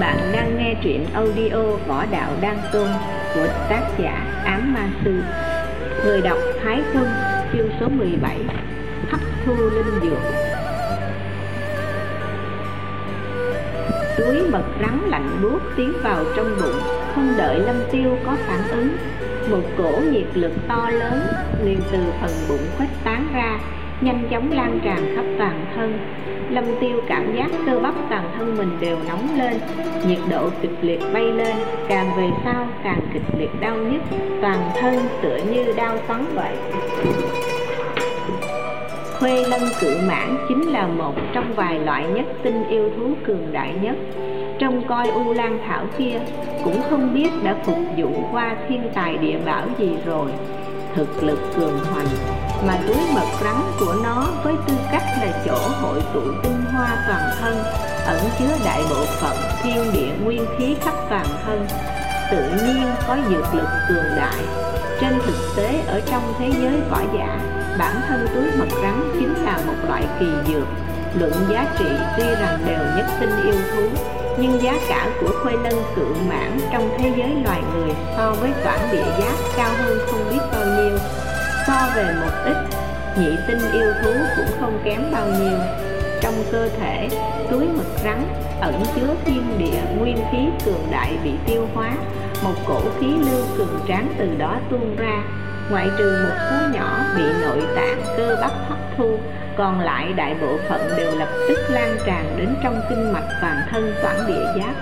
Bạn đang nghe truyện audio Võ Đạo Đăng Tôn của tác giả Ám Ma Sư. Người đọc Thái Quân chương số 17 Hấp thu linh dược. Túi mật rắn lạnh buốt tiến vào trong bụng, Không đợi Lâm Tiêu có phản ứng. Một cổ nhiệt lực to lớn liền từ phần bụng khuếch tán ra Nhanh chóng lan tràn khắp toàn thân. Lâm Tiêu cảm giác cơ bắp toàn thân mình đều nóng lên, Nhiệt độ kịch liệt bay lên, Càng về sau càng kịch liệt đau nhức, Toàn thân tựa như đau xoắn vậy Khuê lân cự mãn chính là một trong vài loại nhất tinh yêu thú cường đại nhất. Trong coi U Lan Thảo kia, cũng không biết đã phục vụ qua thiên tài địa bảo gì rồi. Thực lực cường hoành mà túi mật rắn của nó với tư cách là chỗ hội tụ tinh hoa toàn thân, ẩn chứa đại bộ phận thiên địa nguyên khí khắp toàn thân, tự nhiên có dược lực cường đại. Trên thực tế, ở trong thế giới võ giả, bản thân túi mật rắn chính là một loại kỳ dược. Luận giá trị tuy rằng đều nhất tinh yêu thú nhưng giá cả của khuê lân cự mãn trong thế giới loài người so với toản địa giáp cao hơn không biết bao nhiêu. So về một ít, nhị tinh yêu thú cũng không kém bao nhiêu. Trong cơ thể, túi mật rắn, ẩn chứa thiên địa nguyên khí cường đại bị tiêu hóa. Một cổ khí lưu cường tráng từ đó tuôn ra. Ngoại trừ một số nhỏ bị nội tạng cơ bắp hấp thu còn lại đại bộ phận đều lập tức lan tràn đến trong kinh mạch toàn thân toản địa giáp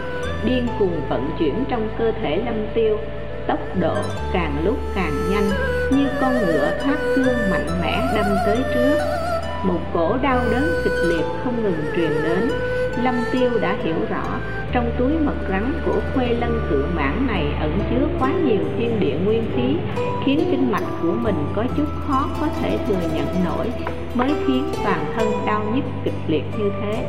điên cuồng vận chuyển trong cơ thể lâm tiêu, tốc độ càng lúc càng nhanh, như con ngựa thoát cương mạnh mẽ đâm tới trước. Một cổ đau đớn kịch liệt không ngừng truyền đến lâm tiêu đã hiểu rõ, trong túi mật rắn của khuê lân cự mãn này ẩn chứa quá nhiều thiên địa nguyên khí, khiến kinh mạch của mình có chút khó có thể thừa nhận nổi, mới khiến toàn thân đau nhức kịch liệt như thế.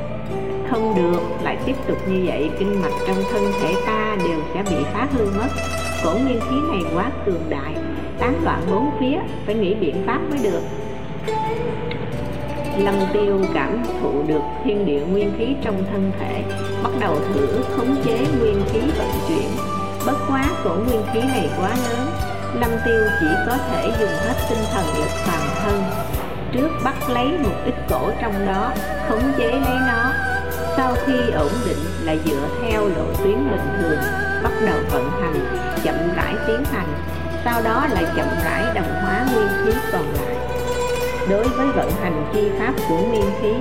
Không được, lại tiếp tục như vậy, kinh mạch trong thân thể ta đều sẽ bị phá hư mất. Cổ nguyên khí này quá cường đại tán loạn bốn phía, phải nghĩ biện pháp mới được. Lâm tiêu cảm thụ được thiên địa nguyên khí trong thân thể Bắt đầu thử khống chế nguyên khí vận chuyển. Bất quá cổ nguyên khí này quá lớn Lâm tiêu chỉ có thể dùng hết tinh thần lực toàn thân. Trước bắt lấy một ít cổ trong đó Khống chế lấy nó. Sau khi ổn định lại dựa theo lộ tuyến bình thường Bắt đầu vận hành, chậm rãi tiến hành. Sau đó lại chậm rãi đồng hóa nguyên khí còn lại đối với vận hành chi pháp của nguyên khí.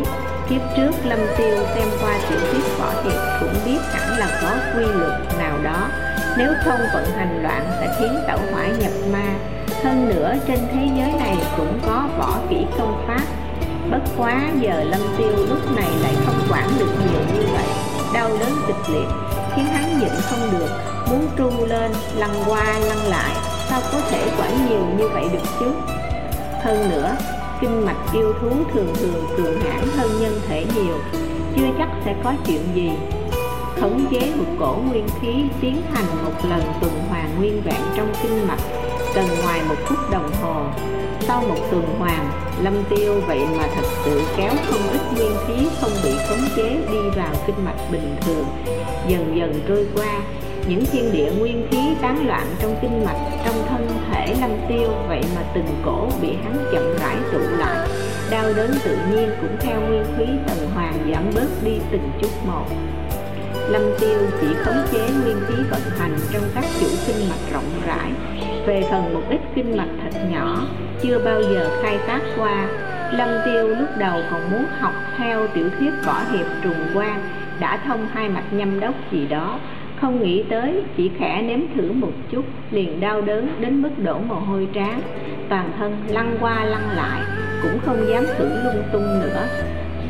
Kiếp trước lâm tiêu xem qua tiểu thuyết võ hiệp cũng biết hẳn là có quy luật nào đó. Nếu không vận hành loạn sẽ khiến tẩu hỏa nhập ma. Hơn nữa, trên thế giới này cũng có võ kỹ công pháp. Bất quá giờ lâm tiêu lúc này lại không quản được nhiều như vậy. Đau đớn kịch liệt, khiến hắn nhịn không được, muốn tru lên, lăn qua lăn lại. Sao có thể quản nhiều như vậy được chứ? Hơn nữa kinh mạch yêu thú thường thường, cường hãn hơn nhân thể nhiều, chưa chắc sẽ có chuyện gì. Khống chế một cổ nguyên khí tiến hành một lần tuần hoàn nguyên vẹn trong kinh mạch, cần ngoài một phút đồng hồ. Sau một tuần hoàn, lâm tiêu vậy mà thật sự kéo không ít nguyên khí không bị khống chế đi vào kinh mạch bình thường. Dần dần trôi qua những thiên địa nguyên khí tán loạn trong kinh mạch, trong thân thể lâm tiêu. Vậy mà từng cổ bị hắn chậm rãi tụ lại, đau đớn tự nhiên cũng theo nguyên khí tần hoàng giảm bớt đi từng chút một. Lâm tiêu chỉ khống chế nguyên khí vận hành trong các chủ kinh mạch rộng rãi. Về phần một ít kinh mạch thật nhỏ, chưa bao giờ khai tác qua. Lâm tiêu lúc đầu còn muốn học theo tiểu thuyết võ hiệp trùng quan đã thông hai mạch nhâm đốc gì đó không nghĩ tới, chỉ khẽ nếm thử một chút, liền đau đớn đến mức đổ mồ hôi trán toàn thân lăn qua lăn lại, cũng không dám thử lung tung nữa.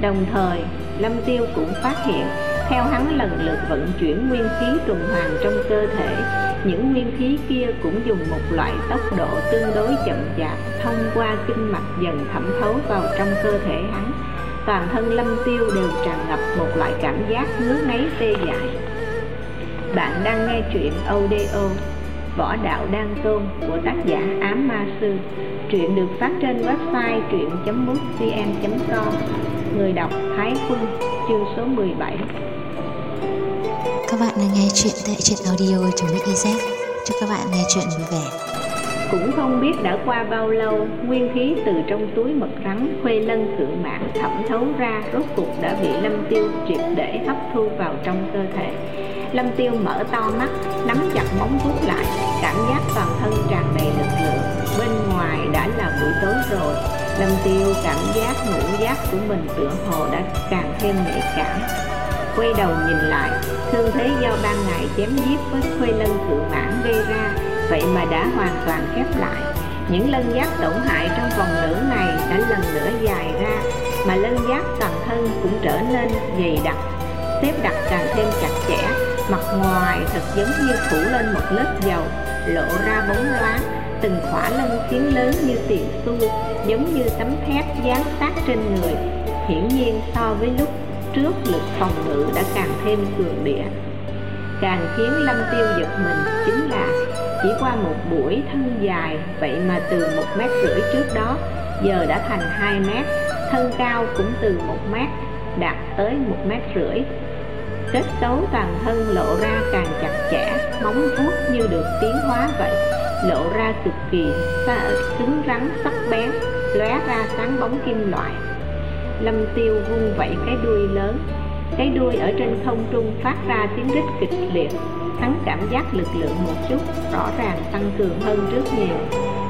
Đồng thời, lâm tiêu cũng phát hiện, theo hắn lần lượt vận chuyển nguyên khí tuần hoàn trong cơ thể, những nguyên khí kia cũng dùng một loại tốc độ tương đối chậm chạp thông qua kinh mạch dần thẩm thấu vào trong cơ thể hắn. Toàn thân lâm tiêu đều tràn ngập một loại cảm giác ngứa ngáy tê dại bạn đang nghe truyện audio Võ Đạo Đan Tôn của tác giả Ám Ma Sư. Truyện được phát trên website truyện.mútvn.com Người đọc Thái Quân chương số 17 Các bạn đang nghe chuyện tại truyện audio trong Mix Chúc các bạn nghe chuyện vui vẻ. Cũng không biết đã qua bao lâu nguyên khí từ trong túi mật rắn khuê lân cự mãn thẩm thấu ra rốt cục đã bị lâm tiêu triệt để hấp thu vào trong cơ thể lâm tiêu mở to mắt, nắm chặt móng vuốt lại, cảm giác toàn thân tràn đầy lực lượng. Bên ngoài đã là buổi tối rồi. Lâm tiêu cảm giác ngũ giác của mình tựa hồ đã càng thêm nhạy cảm. Quay đầu nhìn lại, thương thế do ban ngày chém giết với khuê lân cự mãn gây ra, vậy mà đã hoàn toàn khép lại. Những lân giác tổn hại trong vòng nửa ngày đã lần nữa dài ra, mà lân giác toàn thân cũng trở nên dày đặc, xếp đặt càng thêm chặt chẽ mặt ngoài thật giống như phủ lên một lớp dầu, lộ ra bóng loáng, từng khỏa lân phiến lớn như tiền xu, giống như tấm thép dán sát trên người. Hiển nhiên so với lúc trước, lực phòng ngự đã càng thêm cường địa càng khiến lâm tiêu giật mình chính là chỉ qua một buổi thân dài, vậy mà từ một mét rưỡi trước đó, giờ đã thành 2 mét, thân cao cũng từ một mét, đạt tới một mét rưỡi kết cấu toàn thân lộ ra càng chặt chẽ móng vuốt như được tiến hóa vậy. Lộ ra cực kỳ xa, cứng rắn sắc bén lóe ra sáng bóng kim loại. Lâm tiêu vung vẩy cái đuôi lớn. Cái đuôi ở trên không trung phát ra tiếng rít kịch liệt hắn cảm giác lực lượng một chút rõ ràng tăng cường hơn trước nhiều.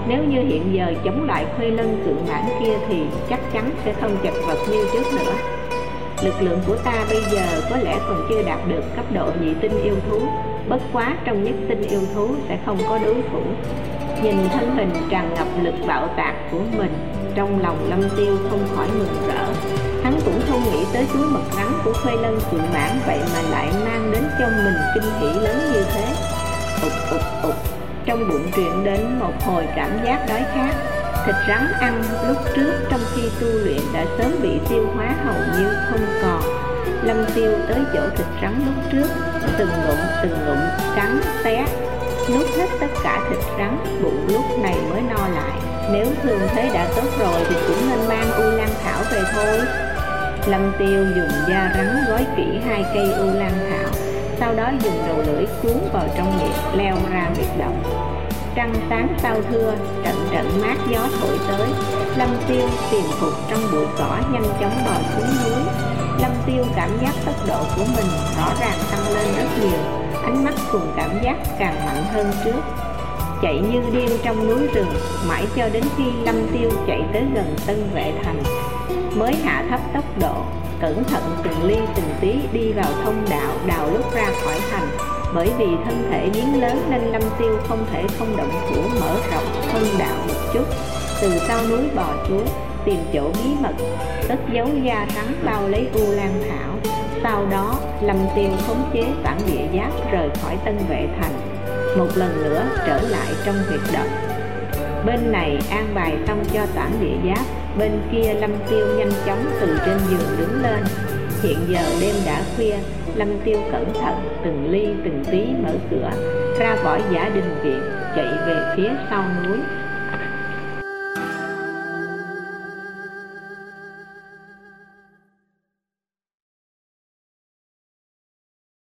Nếu như hiện giờ chống lại khuê lân cự mãn kia thì chắc chắn sẽ không chật vật như trước nữa lực lượng của ta bây giờ có lẽ còn chưa đạt được cấp độ nhị tinh yêu thú. Bất quá trong nhất tinh yêu thú sẽ không có đối thủ. Nhìn thân hình tràn ngập lực bạo tạc của mình, trong lòng lâm tiêu không khỏi mừng rỡ. Hắn cũng không nghĩ tới túi mật rắn của khuê lân phượng mãn vậy mà lại mang đến cho mình kinh hỉ lớn như thế. Ụt ụt ụt trong bụng truyền đến một hồi cảm giác đói khát thịt rắn ăn lúc trước trong khi tu luyện đã sớm bị tiêu hóa hầu như không còn. Lâm tiêu tới chỗ thịt rắn lúc trước, từng ngụm từng ngụm, cắn, té. Nuốt hết tất cả thịt rắn, bụng lúc này mới no lại. Nếu thường thế đã tốt rồi thì cũng nên mang u lan thảo về thôi. Lâm tiêu dùng da rắn gói kỹ hai cây u lan thảo, sau đó dùng đầu lưỡi cuốn vào trong miệng, leo ra miệng động trăng sáng sao thưa trận trận mát gió thổi tới. Lâm tiêu tìm phục trong bụi cỏ nhanh chóng bò xuống núi. Lâm tiêu cảm giác tốc độ của mình rõ ràng tăng lên rất nhiều. Ánh mắt cùng cảm giác càng mạnh hơn trước. Chạy như điên trong núi rừng, mãi cho đến khi lâm tiêu chạy tới gần tân vệ thành. Mới hạ thấp tốc độ, cẩn thận từng ly từng tí đi vào thông đạo, đào lúc ra khỏi thành bởi vì thân thể biến lớn nên lâm tiêu không thể không động thủ mở rộng thân đạo một chút. Từ sau núi bò xuống, tìm chỗ bí mật, cất giấu da rắn bao lấy u lan thảo. Sau đó, lâm tiêu khống chế bản địa giáp rời khỏi tân vệ thành. Một lần nữa trở lại trong huyệt động. Bên này an bài xong cho tản địa giáp, bên kia lâm tiêu nhanh chóng từ trên giường đứng lên. Hiện giờ đêm đã khuya lâm tiêu cẩn thận, từng ly, từng tí mở cửa, ra khỏi giả đình viện, chạy về phía sau núi.